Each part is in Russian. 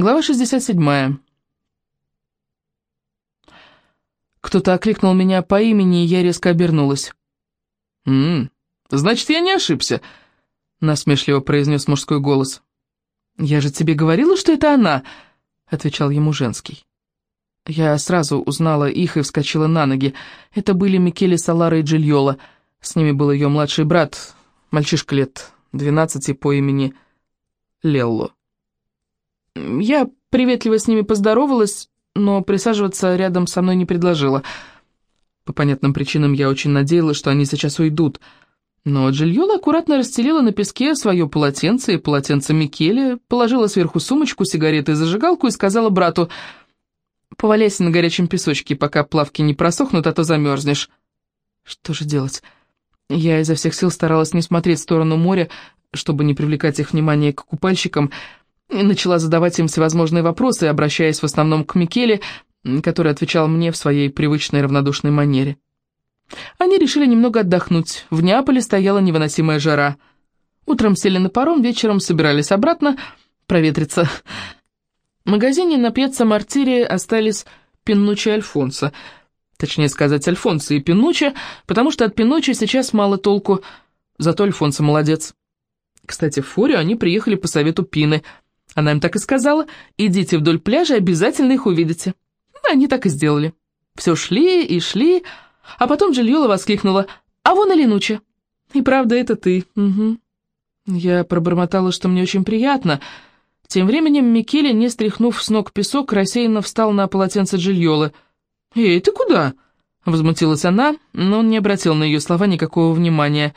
Глава 67. Кто-то окликнул меня по имени, и я резко обернулась. «М-м, значит, я не ошибся», — насмешливо произнес мужской голос. «Я же тебе говорила, что это она», — отвечал ему женский. Я сразу узнала их и вскочила на ноги. Это были Микеле Салара и Джильола. С ними был ее младший брат, мальчишка лет двенадцати по имени Лелло. Я приветливо с ними поздоровалась, но присаживаться рядом со мной не предложила. По понятным причинам я очень надеялась, что они сейчас уйдут. Но Джильола аккуратно расстелила на песке свое полотенце и полотенце Микеле, положила сверху сумочку, сигареты и зажигалку и сказала брату, «Поваляйся на горячем песочке, пока плавки не просохнут, а то замерзнешь». Что же делать? Я изо всех сил старалась не смотреть в сторону моря, чтобы не привлекать их внимание к купальщикам, начала задавать им всевозможные вопросы, обращаясь в основном к Микеле, который отвечал мне в своей привычной равнодушной манере. Они решили немного отдохнуть. В Неаполе стояла невыносимая жара. Утром сели на паром, вечером собирались обратно проветриться. В магазине на Пьяцца Мартире остались Пиннучи и Альфонсо. Точнее сказать, Альфонсо и Пинучи, потому что от Пинучи сейчас мало толку, зато Альфонсо молодец. Кстати, в Форе они приехали по совету Пины. Она им так и сказала, идите вдоль пляжа, обязательно их увидите. Они так и сделали. Все шли и шли, а потом Джильола воскликнула, а вон и. И правда, это ты. Угу. Я пробормотала, что мне очень приятно. Тем временем Микеле, не стряхнув с ног песок, рассеянно встал на полотенце Джильолы. «Эй, ты куда?» — возмутилась она, но он не обратил на ее слова никакого внимания.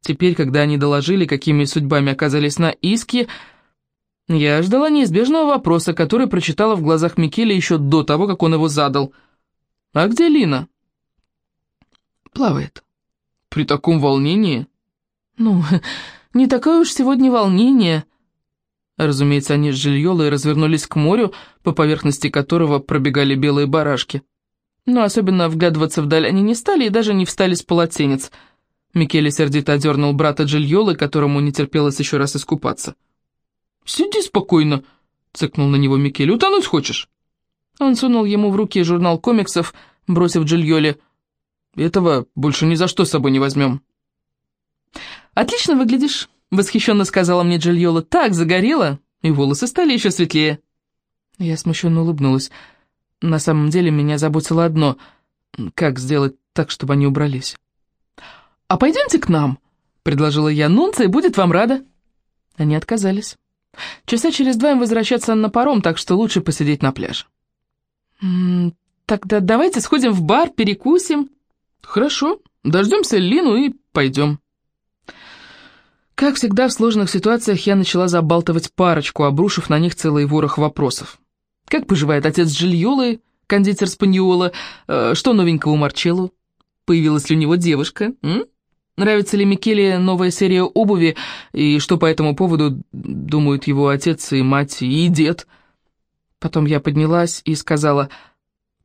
Теперь, когда они доложили, какими судьбами оказались на иске, я ждала неизбежного вопроса, который прочитала в глазах Микеле еще до того, как он его задал. «А где Лина?» «Плавает». «При таком волнении?» «Ну, не такое уж сегодня волнение». Разумеется, они с Жильолой развернулись к морю, по поверхности которого пробегали белые барашки. Но особенно вглядываться вдаль они не стали и даже не встали с полотенец. Микеле сердито одернул брата Джильолы, которому не терпелось еще раз искупаться. «Сиди спокойно», — цыкнул на него Микеле. «Утонуть хочешь?» Он сунул ему в руки журнал комиксов, бросив Джильоле. «Этого больше ни за что с собой не возьмем». «Отлично выглядишь», — восхищенно сказала мне Джильола. «Так загорела, и волосы стали еще светлее». Я смущенно улыбнулась. На самом деле меня заботило одно — как сделать так, чтобы они убрались. «А пойдемте к нам», — предложила я. «Нунция будет вам рада». Они отказались. Часа через два им возвращаться на паром, так что лучше посидеть на пляже. «Тогда давайте сходим в бар, перекусим». «Хорошо, дождемся Лину и пойдем». Как всегда в сложных ситуациях я начала забалтывать парочку, обрушив на них целый ворох вопросов. Как поживает отец Джильолы, кондитер Спаньола? Э, что новенького у Марчелло? Появилась ли у него девушка? М? Нравится ли Микеле новая серия обуви, и что по этому поводу думают его отец и мать и дед? Потом я поднялась и сказала,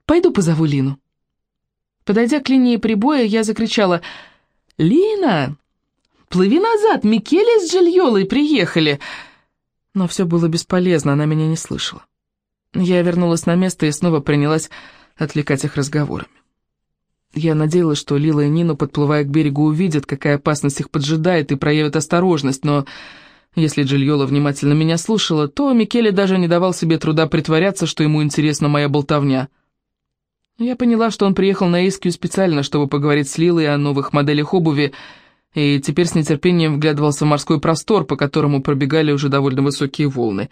«Пойду позову Лину». Подойдя к линии прибоя, я закричала, «Лина, Плыви назад, Микеле с Джильолой приехали!» Но все было бесполезно, она меня не слышала. Я вернулась на место и снова принялась отвлекать их разговорами. Я надеялась, что Лила и Нину, подплывая к берегу, увидят, какая опасность их поджидает, и проявят осторожность, но если Джильола внимательно меня слушала, то Микеле даже не давал себе труда притворяться, что ему интересна моя болтовня. Я поняла, что он приехал на Искью специально, чтобы поговорить с Лилой о новых моделях обуви, и теперь с нетерпением вглядывался в морской простор, по которому пробегали уже довольно высокие волны.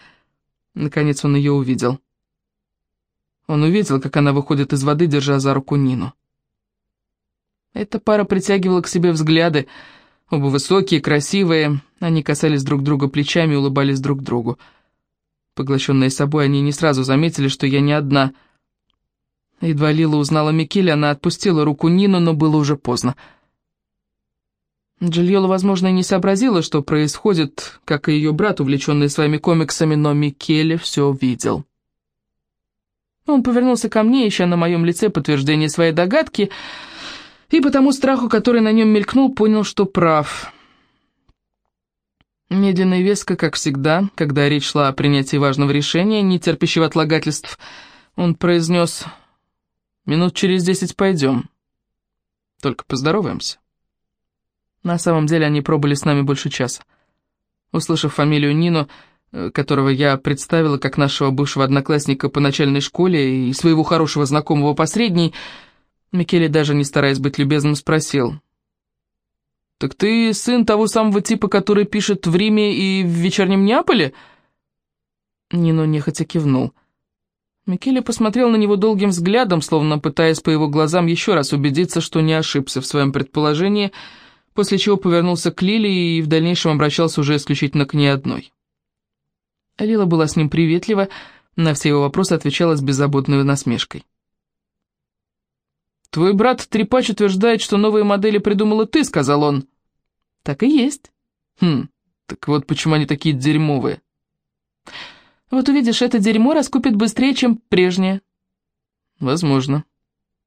Наконец он ее увидел. Он увидел, как она выходит из воды, держа за руку Нину. Эта пара притягивала к себе взгляды, оба высокие, красивые, они касались друг друга плечами и улыбались друг другу. Поглощенные собой, они не сразу заметили, что я не одна. Едва Лила узнала Микеле, она отпустила руку Нину, но было уже поздно. Джильола, возможно, и не сообразила, что происходит, как и ее брат, увлеченный своими комиксами, но Микеле все видел. Он повернулся ко мне, ища на моем лице подтверждение своей догадки, и по тому страху, который на нем мелькнул, понял, что прав. Медленно и веско, как всегда, когда речь шла о принятии важного решения, не терпящего отлагательств, он произнес «Минут через десять пойдем. Только поздороваемся». На самом деле они пробыли с нами больше часа. Услышав фамилию Нину, э, которого я представила как нашего бывшего одноклассника по начальной школе и своего хорошего знакомого по средней, Микеле, даже не стараясь быть любезным, спросил. «Так ты сын того самого типа, который пишет в Риме и в Вечернем Неаполе?» Нино нехотя кивнул. Микеле посмотрел на него долгим взглядом, словно пытаясь по его глазам еще раз убедиться, что не ошибся в своем предположении — после чего повернулся к Лиле и в дальнейшем обращался уже исключительно к ней одной. Лила была с ним приветлива, на все его вопросы отвечала с беззаботной насмешкой. «Твой брат Трепач утверждает, что новые модели придумала ты», — сказал он. «Так и есть». «Хм, так вот почему они такие дерьмовые». «Вот увидишь, это дерьмо раскупит быстрее, чем прежнее». «Возможно.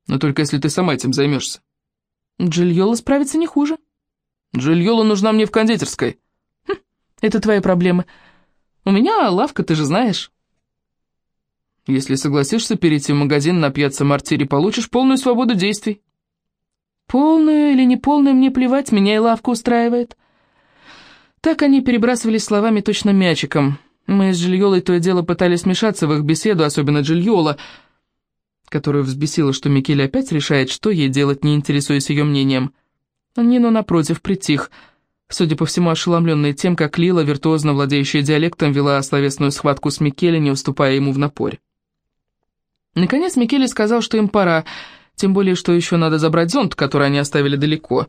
Но только если ты сама этим займешься». «Джильола справится не хуже». Джильола нужна мне в кондитерской». Хм, «Это твои проблемы. У меня лавка, ты же знаешь». «Если согласишься перейти в магазин на пьяцца Мартири, получишь полную свободу действий». «Полную или неполную, мне плевать, меня и лавка устраивает». Так они перебрасывались словами точно мячиком. Мы с Джильолой то и дело пытались вмешаться в их беседу, особенно Джильола, которую взбесило, что Микеле опять решает, что ей делать, не интересуясь ее мнением. Нино, напротив, притих, судя по всему, ошеломленный тем, как Лила, виртуозно владеющая диалектом, вела словесную схватку с Микеле, не уступая ему в напоре. Наконец Микеле сказал, что им пора, тем более, что еще надо забрать зонт, который они оставили далеко.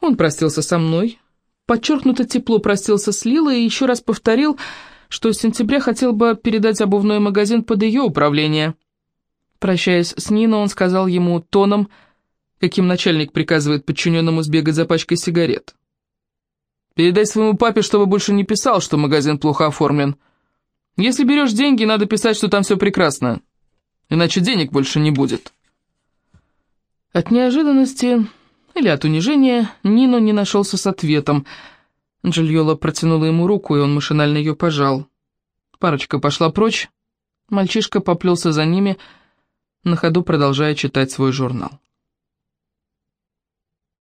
Он простился со мной, подчеркнуто тепло простился с Лилой и еще раз повторил, что с сентября хотел бы передать обувной магазин под ее управление. Прощаясь с Нино, он сказал ему тоном – каким начальник приказывает подчиненному сбегать за пачкой сигарет. Передай своему папе, чтобы больше не писал, что магазин плохо оформлен. Если берешь деньги, надо писать, что там все прекрасно, иначе денег больше не будет. От неожиданности или от унижения Нино не нашелся с ответом. Джильола протянула ему руку, и он машинально ее пожал. Парочка пошла прочь, мальчишка поплелся за ними, на ходу продолжая читать свой журнал.